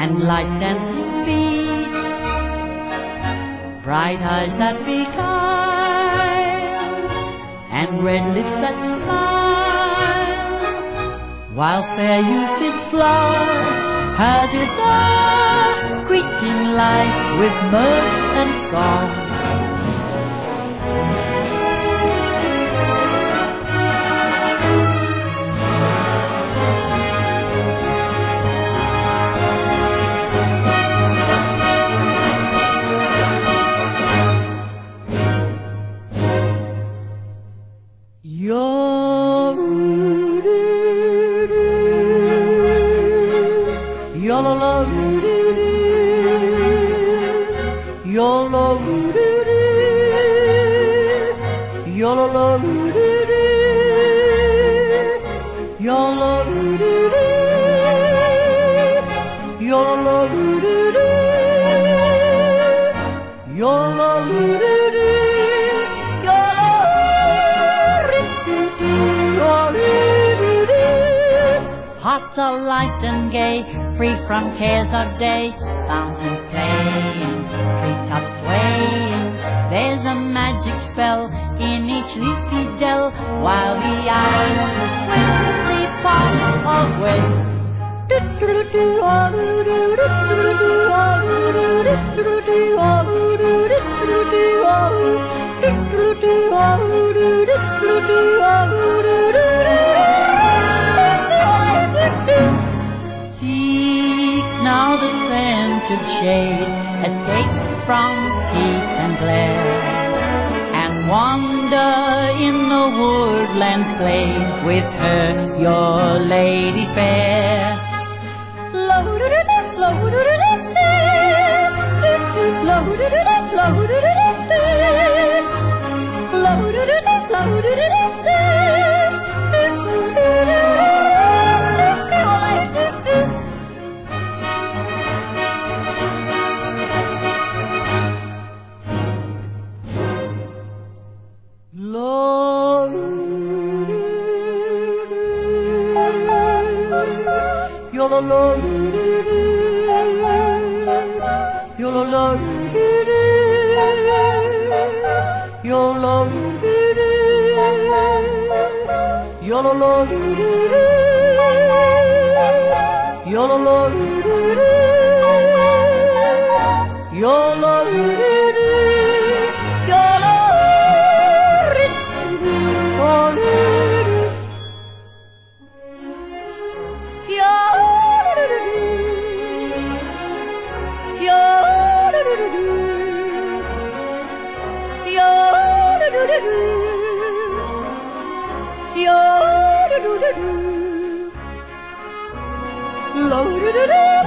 and light dancing feet, bright eyes that beguile and red lips that smile, while fair youth in flower has its own greeting life with mirth and song. Hearts are light and gay, free from cares of day. Fountains playing, treetops swaying. Leafy dell, while the swiftly away. Seek now the scented shade, escape from heat and glare, wander in the woodland's glade with her, your lady fair. Yololol Yololol Low